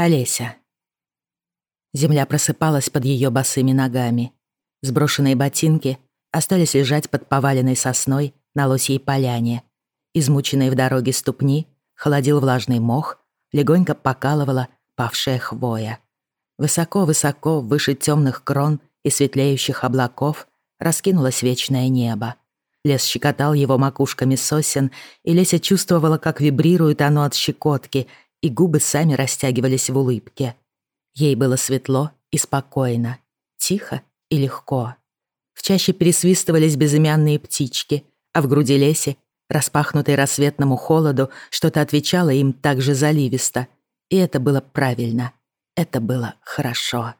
Олеся. Земля просыпалась под ее босыми ногами. Сброшенные ботинки остались лежать под поваленной сосной на лосьей поляне. Измученные в дороге ступни холодил влажный мох, легонько покалывала павшая хвоя. Высоко-высоко, выше темных крон и светлеющих облаков, раскинулось вечное небо. Лес щекотал его макушками сосен, и Леся чувствовала, как вибрирует оно от щекотки, и губы сами растягивались в улыбке. Ей было светло и спокойно, тихо и легко. В чаще пересвистывались безымянные птички, а в груди Леси, распахнутой рассветному холоду, что-то отвечало им так же заливисто. И это было правильно. Это было хорошо.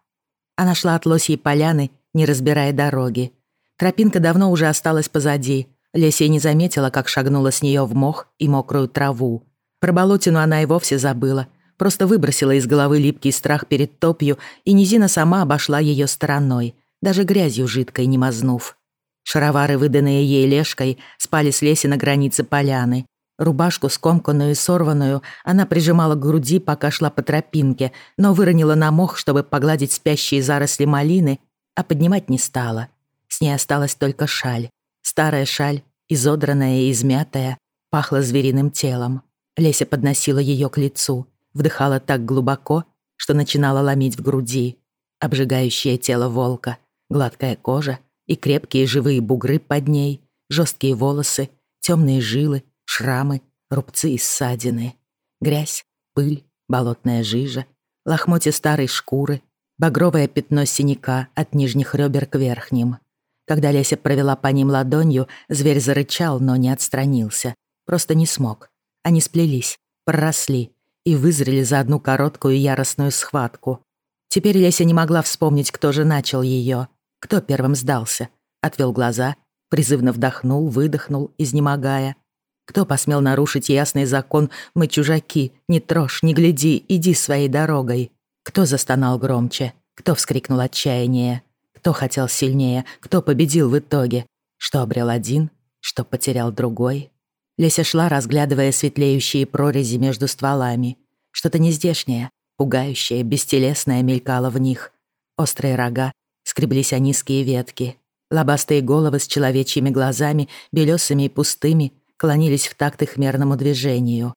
Она шла от лосьей поляны, не разбирая дороги. Тропинка давно уже осталась позади. Леся не заметила, как шагнула с нее в мох и мокрую траву. Про болотину она и вовсе забыла. Просто выбросила из головы липкий страх перед топью, и низина сама обошла ее стороной, даже грязью жидкой не мазнув. Шаровары, выданные ей лешкой, спали с леси на границе поляны. Рубашку, скомканную и сорванную, она прижимала к груди, пока шла по тропинке, но выронила на мох, чтобы погладить спящие заросли малины, а поднимать не стала. С ней осталась только шаль. Старая шаль, изодранная и измятая, пахла звериным телом. Леся подносила ее к лицу, вдыхала так глубоко, что начинала ломить в груди. Обжигающее тело волка, гладкая кожа и крепкие живые бугры под ней, жесткие волосы, темные жилы, шрамы, рубцы и ссадины. Грязь, пыль, болотная жижа, лохмотья старой шкуры, багровое пятно синяка от нижних ребер к верхним. Когда Леся провела по ним ладонью, зверь зарычал, но не отстранился. Просто не смог. Они сплелись, проросли и вызрели за одну короткую яростную схватку. Теперь Леся не могла вспомнить, кто же начал ее, кто первым сдался. Отвел глаза, призывно вдохнул, выдохнул, изнемогая. Кто посмел нарушить ясный закон «Мы чужаки, не трожь, не гляди, иди своей дорогой»? Кто застонал громче? Кто вскрикнул отчаяние? Кто хотел сильнее? Кто победил в итоге? Что обрел один? Что потерял другой? Леся шла, разглядывая светлеющие прорези между стволами. Что-то нездешнее, пугающее, бестелесное мелькало в них. Острые рога скреблись о низкие ветки. Лобастые головы с человечьими глазами, белесыми и пустыми, клонились в такт их мерному движению.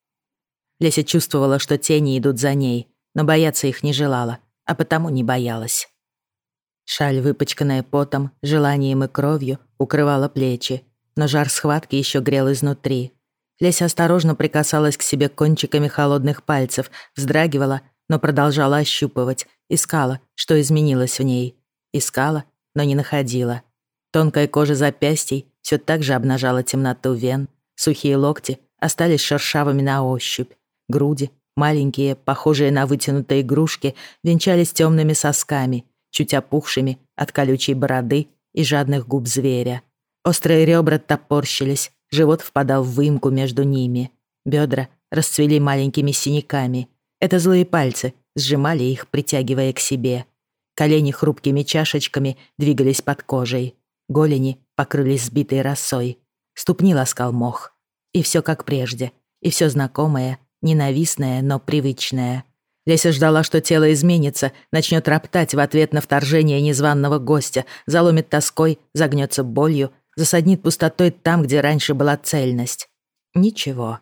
Леся чувствовала, что тени идут за ней, но бояться их не желала, а потому не боялась. Шаль, выпачканная потом, желанием и кровью, укрывала плечи, но жар схватки еще грел изнутри. Леся осторожно прикасалась к себе кончиками холодных пальцев, вздрагивала, но продолжала ощупывать, искала, что изменилось в ней. Искала, но не находила. Тонкая кожа запястий все так же обнажала темноту вен, сухие локти остались шершавыми на ощупь, груди, маленькие, похожие на вытянутые игрушки, венчались темными сосками, чуть опухшими от колючей бороды и жадных губ зверя. Острые ребра топорщились, живот впадал в выемку между ними. Бедра расцвели маленькими синяками. Это злые пальцы сжимали их, притягивая к себе. Колени хрупкими чашечками двигались под кожей. Голени покрылись сбитой росой. Ступни ласкал мох. И все как прежде. И все знакомое, ненавистное, но привычное. Леся ждала, что тело изменится, начнет роптать в ответ на вторжение незваного гостя, заломит тоской, загнется болью, засаднит пустотой там, где раньше была цельность. Ничего.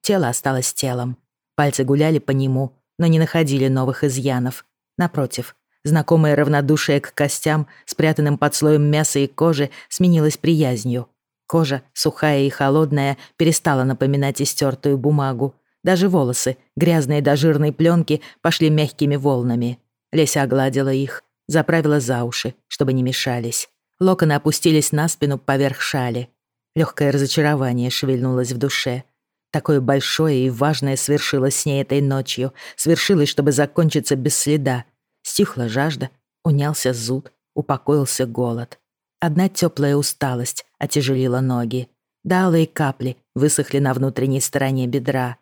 Тело осталось телом. Пальцы гуляли по нему, но не находили новых изъянов. Напротив, знакомое равнодушие к костям, спрятанным под слоем мяса и кожи, сменилось приязнью. Кожа, сухая и холодная, перестала напоминать истертую бумагу. Даже волосы, грязные до жирной пленки, пошли мягкими волнами. Леся огладила их, заправила за уши, чтобы не мешались. Локоны опустились на спину поверх шали. Легкое разочарование шевельнулось в душе. Такое большое и важное свершилось с ней этой ночью. Свершилось, чтобы закончиться без следа. Стихла жажда, унялся зуд, упокоился голод. Одна теплая усталость отяжелила ноги. Далые капли высохли на внутренней стороне бедра.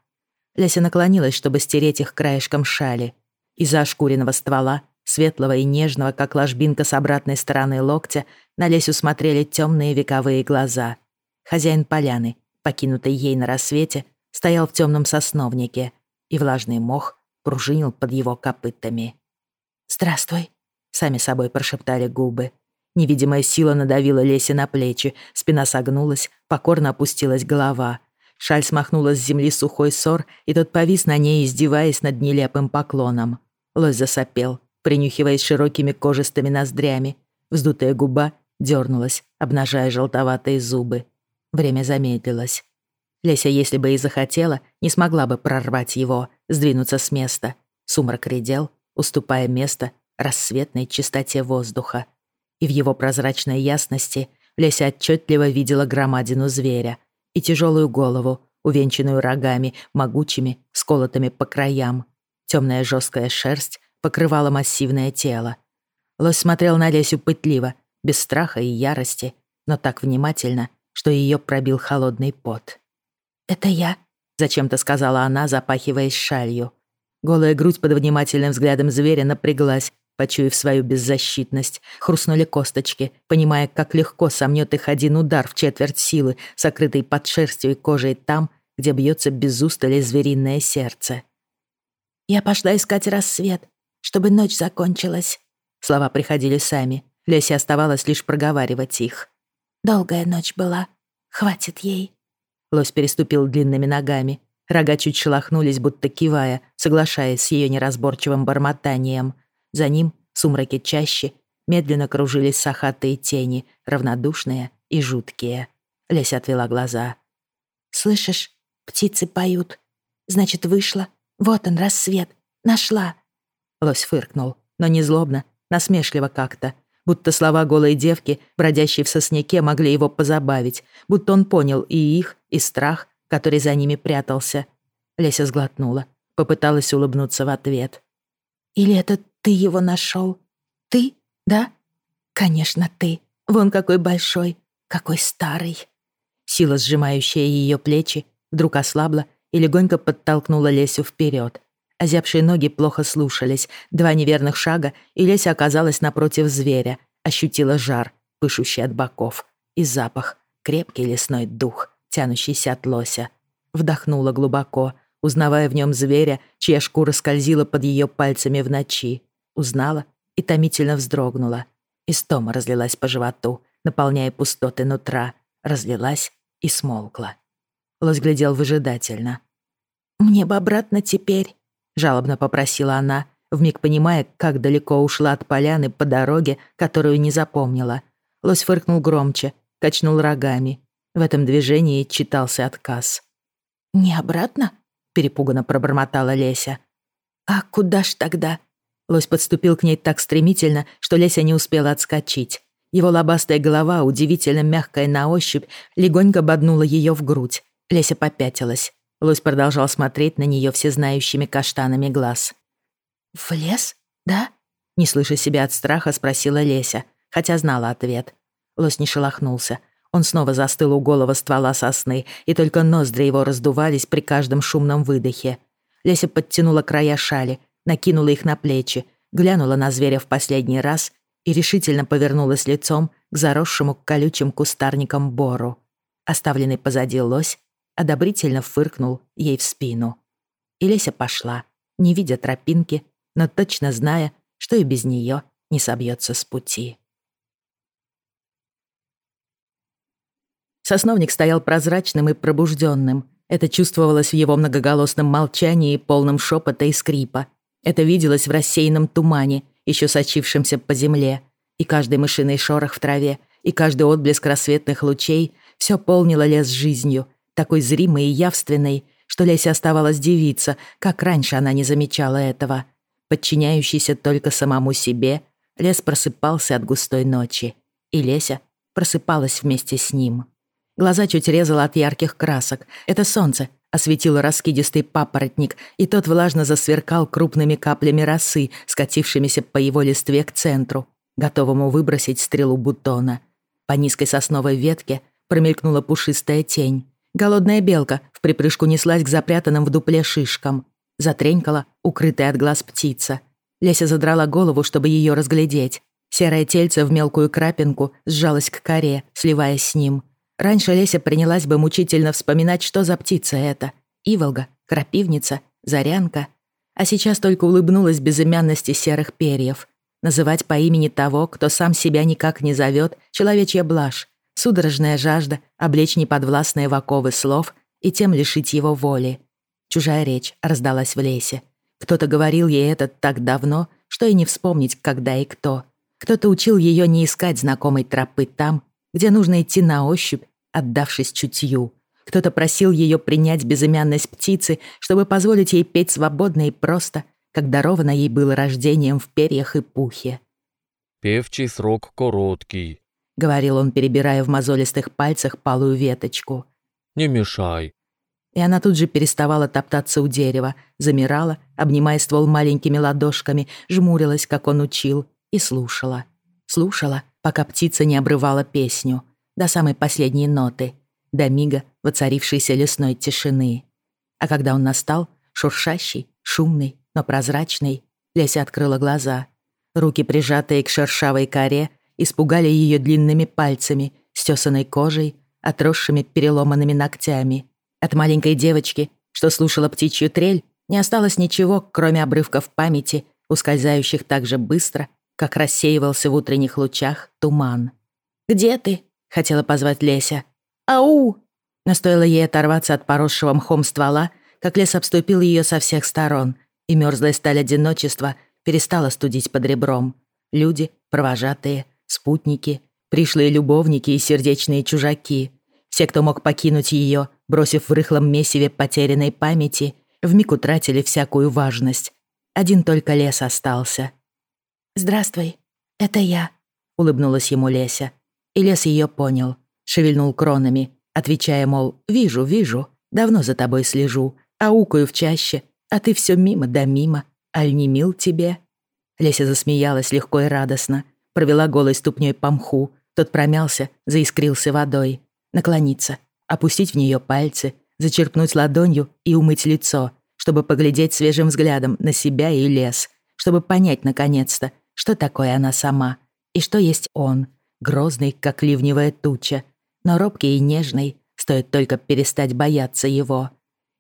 Леся наклонилась, чтобы стереть их краешком шали. Из-за ошкуренного ствола светлого и нежного, как ложбинка с обратной стороны локтя, на Лесю смотрели темные вековые глаза. Хозяин поляны, покинутый ей на рассвете, стоял в темном сосновнике, и влажный мох пружинил под его копытами. «Здравствуй», — сами собой прошептали губы. Невидимая сила надавила Лесе на плечи, спина согнулась, покорно опустилась голова. Шаль смахнула с земли сухой сор, и тот повис на ней, издеваясь над нелепым поклоном. Лось засопел, принюхиваясь широкими кожистыми ноздрями. Вздутая губа дернулась, обнажая желтоватые зубы. Время замедлилось. Леся, если бы и захотела, не смогла бы прорвать его, сдвинуться с места. Сумрак редел, уступая место рассветной чистоте воздуха. И в его прозрачной ясности Леся отчетливо видела громадину зверя и тяжелую голову, увенчанную рогами, могучими, сколотыми по краям. Темная жесткая шерсть покрывала массивное тело. Лось смотрел на Лесю пытливо, без страха и ярости, но так внимательно, что ее пробил холодный пот. «Это я», — зачем-то сказала она, запахиваясь шалью. Голая грудь под внимательным взглядом зверя напряглась, почуяв свою беззащитность. Хрустнули косточки, понимая, как легко сомнет их один удар в четверть силы, сокрытой под шерстью и кожей там, где бьется без устали звериное сердце. «Я пошла искать рассвет, чтобы ночь закончилась». Слова приходили сами. Лесе оставалось лишь проговаривать их. «Долгая ночь была. Хватит ей». Лось переступил длинными ногами. Рога чуть шелохнулись, будто кивая, соглашаясь с ее неразборчивым бормотанием. За ним, в сумраке чаще, медленно кружились сахатые тени, равнодушные и жуткие. Леся отвела глаза. «Слышишь, птицы поют. Значит, вышла. Вот он, рассвет. Нашла». Лось фыркнул, но не злобно, насмешливо как-то, будто слова голой девки, бродящей в сосняке, могли его позабавить, будто он понял и их, и страх, который за ними прятался. Леся сглотнула, попыталась улыбнуться в ответ. «Или это ты его нашел? Ты, да? Конечно, ты. Вон какой большой, какой старый». Сила, сжимающая ее плечи, вдруг ослабла и легонько подтолкнула Лесю вперед. Озябшие ноги плохо слушались. Два неверных шага, и Леся оказалась напротив зверя. Ощутила жар, пышущий от боков. И запах, крепкий лесной дух, тянущийся от лося. Вдохнула глубоко, узнавая в нем зверя, чья шкура скользила под ее пальцами в ночи. Узнала и томительно вздрогнула. Истома разлилась по животу, наполняя пустоты нутра. Разлилась и смолкла. Лось глядел выжидательно. «Мне бы обратно теперь», жалобно попросила она, вмиг понимая, как далеко ушла от поляны по дороге, которую не запомнила. Лось фыркнул громче, качнул рогами. В этом движении читался отказ. «Не обратно?» — перепуганно пробормотала Леся. «А куда ж тогда?» Лось подступил к ней так стремительно, что Леся не успела отскочить. Его лобастая голова, удивительно мягкая на ощупь, легонько боднула ее в грудь. Леся попятилась. Лось продолжал смотреть на нее всезнающими каштанами глаз. «В лес, да?» Не слыша себя от страха, спросила Леся, хотя знала ответ. Лось не шелохнулся. Он снова застыл у голого ствола сосны, и только ноздри его раздувались при каждом шумном выдохе. Леся подтянула края шали, накинула их на плечи, глянула на зверя в последний раз и решительно повернулась лицом к заросшему колючим кустарникам бору. Оставленный позади лось одобрительно фыркнул ей в спину. И Леся пошла, не видя тропинки, но точно зная, что и без нее не собьется с пути. Сосновник стоял прозрачным и пробужденным. Это чувствовалось в его многоголосном молчании, полном шепота и скрипа. Это виделось в рассеянном тумане, еще сочившемся по земле. И каждый мышиный шорох в траве, и каждый отблеск рассветных лучей все полнило лес жизнью, такой зримой и явственной, что Леся оставалась девица, как раньше она не замечала этого. Подчиняющийся только самому себе, лес просыпался от густой ночи, и Леся просыпалась вместе с ним. Глаза чуть резало от ярких красок. Это солнце осветило раскидистый папоротник, и тот влажно засверкал крупными каплями росы, скатившимися по его листве к центру, готовому выбросить стрелу бутона. По низкой сосновой ветке промелькнула пушистая тень. Голодная белка в припрыжку неслась к запрятанным в дупле шишкам. Затренькала, укрытая от глаз птица. Леся задрала голову, чтобы ее разглядеть. Серое тельце в мелкую крапинку сжалось к коре, сливаясь с ним. Раньше Леся принялась бы мучительно вспоминать, что за птица это. Иволга, крапивница, зарянка. а сейчас только улыбнулась безымянности серых перьев. Называть по имени того, кто сам себя никак не зовет, человечья блажь, судорожная жажда облечь неподвластные в слов и тем лишить его воли. Чужая речь раздалась в лесе. Кто-то говорил ей это так давно, что и не вспомнить, когда и кто. Кто-то учил ее не искать знакомой тропы там, где нужно идти на ощупь, отдавшись чутью. Кто-то просил ее принять безымянность птицы, чтобы позволить ей петь свободно и просто, как даровано ей было рождением в перьях и пухе. «Певчий срок короткий», — говорил он, перебирая в мозолистых пальцах палую веточку. «Не мешай». И она тут же переставала топтаться у дерева, замирала, обнимая ствол маленькими ладошками, жмурилась, как он учил, и слушала. Слушала, пока птица не обрывала песню, до самой последней ноты, до мига воцарившейся лесной тишины. А когда он настал, шуршащий, шумный, но прозрачный, Леся открыла глаза. Руки, прижатые к шершавой коре, испугали ее длинными пальцами, стесанной кожей, отросшими переломанными ногтями. От маленькой девочки, что слушала птичью трель, не осталось ничего, кроме обрывков памяти, ускользающих так же быстро, как рассеивался в утренних лучах туман. «Где ты?» — хотела позвать Леся. «Ау!» Но стоило ей оторваться от поросшего мхом ствола, как лес обступил ее со всех сторон, и мёрзлая сталь одиночества перестала студить под ребром. Люди, провожатые, спутники, пришлые любовники и сердечные чужаки. Все, кто мог покинуть ее, бросив в рыхлом месиве потерянной памяти, вмиг утратили всякую важность. Один только лес остался. «Здравствуй, это я», — улыбнулась ему Леся. И лес ее понял, шевельнул кронами, отвечая, мол, «Вижу, вижу, давно за тобой слежу, аукаю в чаще, а ты все мимо да мимо, аль не мил тебе?» Леся засмеялась легко и радостно, провела голой ступней по мху, тот промялся, заискрился водой. Наклониться, опустить в нее пальцы, зачерпнуть ладонью и умыть лицо, чтобы поглядеть свежим взглядом на себя и лес, чтобы понять, наконец-то, что такое она сама и что есть он, грозный, как ливневая туча, но робкий и нежный, стоит только перестать бояться его.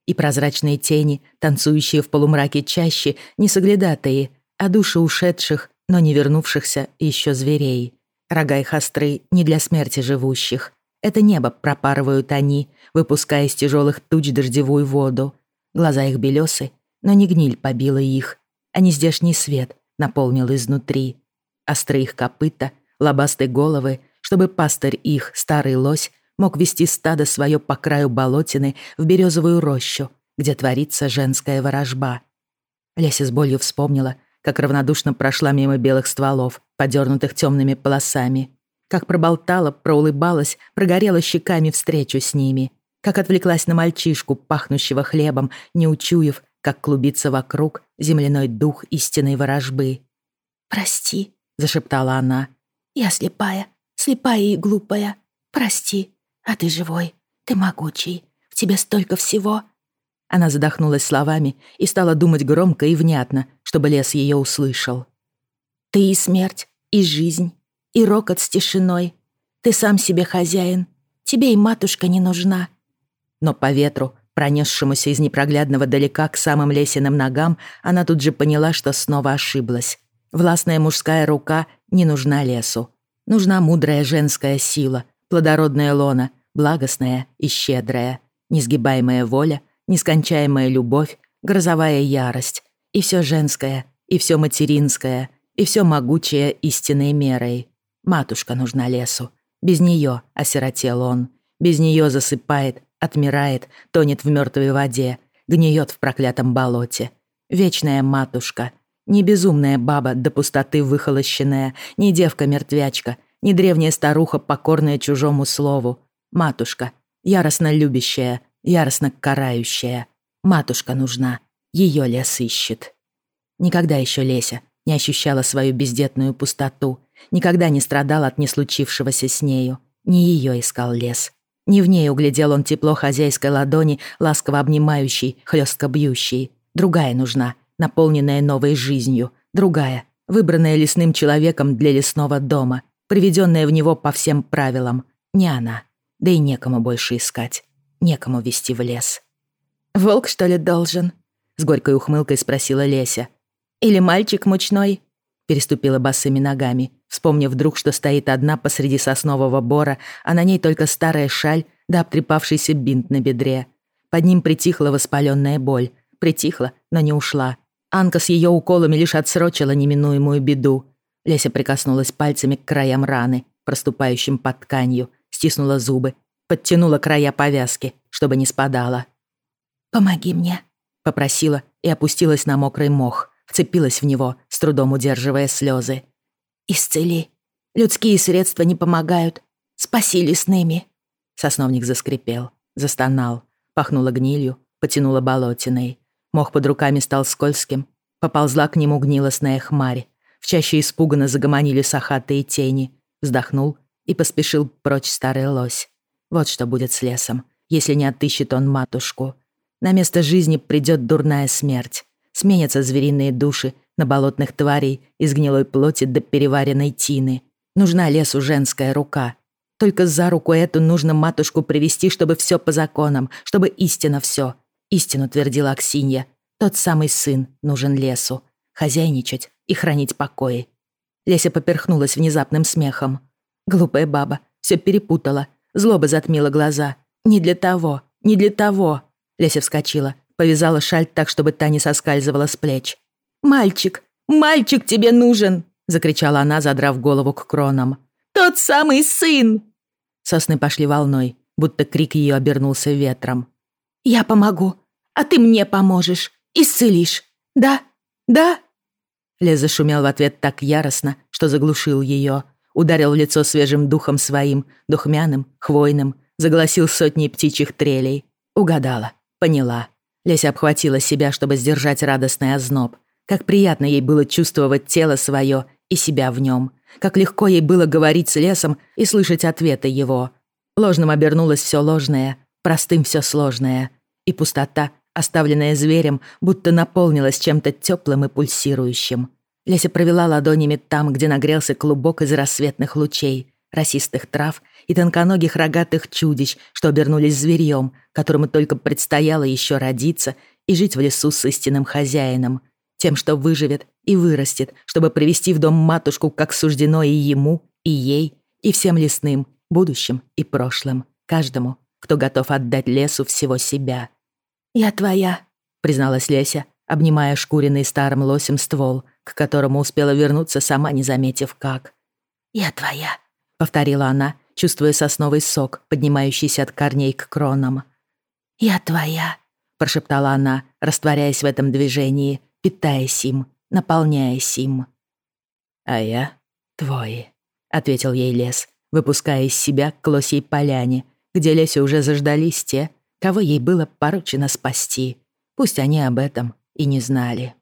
И прозрачные тени, танцующие в полумраке чаще, не соглядатые, а души ушедших, но не вернувшихся еще зверей. Рога их остры не для смерти живущих. Это небо пропарывают они, выпуская из тяжелых туч дождевую воду. Глаза их белесы, но не гниль побила их, а не здешний свет наполнил изнутри. Острые их копыта, лобастые головы, чтобы пастырь их, старый лось, мог вести стадо свое по краю болотины в березовую рощу, где творится женская ворожба. Леся с болью вспомнила, как равнодушно прошла мимо белых стволов, подернутых темными полосами, как проболтала, проулыбалась, прогорела щеками встречу с ними, как отвлеклась на мальчишку, пахнущего хлебом, не учуяв, как клубится вокруг земляной дух истинной ворожбы. «Прости», — зашептала она, — «я слепая, слепая и глупая. Прости, а ты живой, ты могучий, в тебе столько всего». Она задохнулась словами и стала думать громко и внятно, чтобы лес ее услышал. «Ты и смерть, и жизнь, и рокот с тишиной. Ты сам себе хозяин, тебе и матушка не нужна». Но по ветру Пронесшемуся из непроглядного далека к самым лесиным ногам, она тут же поняла, что снова ошиблась. Властная мужская рука не нужна лесу. Нужна мудрая женская сила, плодородная лона, благостная и щедрая, несгибаемая воля, нескончаемая любовь, грозовая ярость. И все женское, и все материнское, и все могучее истинной мерой. Матушка нужна лесу. Без нее осиротел он. Без нее засыпает, Отмирает, тонет в мертвой воде, гниет в проклятом болоте. Вечная матушка, не безумная баба до пустоты выхолощенная, не девка-мертвячка, не древняя старуха, покорная чужому слову. Матушка, яростно любящая, яростно карающая. Матушка нужна, ее лес ищет. Никогда еще Леся не ощущала свою бездетную пустоту, никогда не страдала от неслучившегося с нею. Не ее искал лес, не в ней углядел он тепло хозяйской ладони, ласково обнимающей, хлестко бьющей. Другая нужна, наполненная новой жизнью. Другая, выбранная лесным человеком для лесного дома, приведенная в него по всем правилам. Не она. Да и некому больше искать. Некому вести в лес. «Волк, что ли, должен?» С горькой ухмылкой спросила Леся. «Или мальчик мучной?» Переступила босыми ногами, вспомнив вдруг, что стоит одна посреди соснового бора, а на ней только старая шаль да обтрепавшийся бинт на бедре. Под ним притихла воспаленная боль. Притихла, но не ушла. Анка с ее уколами лишь отсрочила неминуемую беду. Леся прикоснулась пальцами к краям раны, проступающим под тканью, стиснула зубы, подтянула края повязки, чтобы не спадала. «Помоги мне», — попросила и опустилась на мокрый мох, вцепилась в него, с трудом удерживая слезы. «Исцели. Людские средства не помогают. Спаси лесными». Сосновник заскрипел, застонал, пахнуло гнилью, потянуло болотиной. Мох под руками стал скользким, поползла к нему гнилостная хмарь. В чаще испуганно загомонили сахатые тени. Вздохнул и поспешил прочь старый лось. Вот что будет с лесом, если не отыщет он матушку. На место жизни придет дурная смерть. Сменятся звериные души на болотных тварей из гнилой плоти до переваренной тины. Нужна лесу женская рука. Только за руку эту нужно матушку привести, чтобы все по законам, чтобы истина все. Истину твердила Аксинья. Тот самый сын нужен лесу. Хозяйничать и хранить покои. Леся поперхнулась внезапным смехом. Глупая баба, все перепутала. Злоба затмила глаза. Не для того, не для того. Леся вскочила, повязала шаль так, чтобы та не соскальзывала с плеч. «Мальчик, мальчик тебе нужен!» закричала она, задрав голову к кронам. «Тот самый сын!» Сосны пошли волной, будто крик ее обернулся ветром. «Я помогу, а ты мне поможешь, исцелишь. Да? Да?» Лес зашумел в ответ так яростно, что заглушил ее. Ударил в лицо свежим духом своим, духмяным, хвойным, загласил сотни птичьих трелей. Угадала, поняла. Леся обхватила себя, чтобы сдержать радостный озноб. Как приятно ей было чувствовать тело свое и себя в нем. Как легко ей было говорить с лесом и слышать ответы его. Ложным обернулось все ложное, простым все сложное. И пустота, оставленная зверем, будто наполнилась чем-то теплым и пульсирующим. Леся провела ладонями там, где нагрелся клубок из рассветных лучей, росистых трав и тонконогих рогатых чудищ, что обернулись зверьем, которому только предстояло еще родиться и жить в лесу с истинным хозяином, тем, что выживет и вырастет, чтобы привести в дом матушку, как суждено и ему, и ей, и всем лесным, будущим и прошлым, каждому, кто готов отдать лесу всего себя. «Я твоя», — призналась Леся, обнимая шкуренный старым лосем ствол, к которому успела вернуться, сама не заметив как. «Я твоя», — повторила она, чувствуя сосновый сок, поднимающийся от корней к кронам. «Я твоя», — прошептала она, растворяясь в этом движении, питаясь им, наполняясь им. «А я твой», — ответил ей лес, выпуская из себя к лосей поляне, где Лесе уже заждались те, кого ей было поручено спасти. Пусть они об этом и не знали.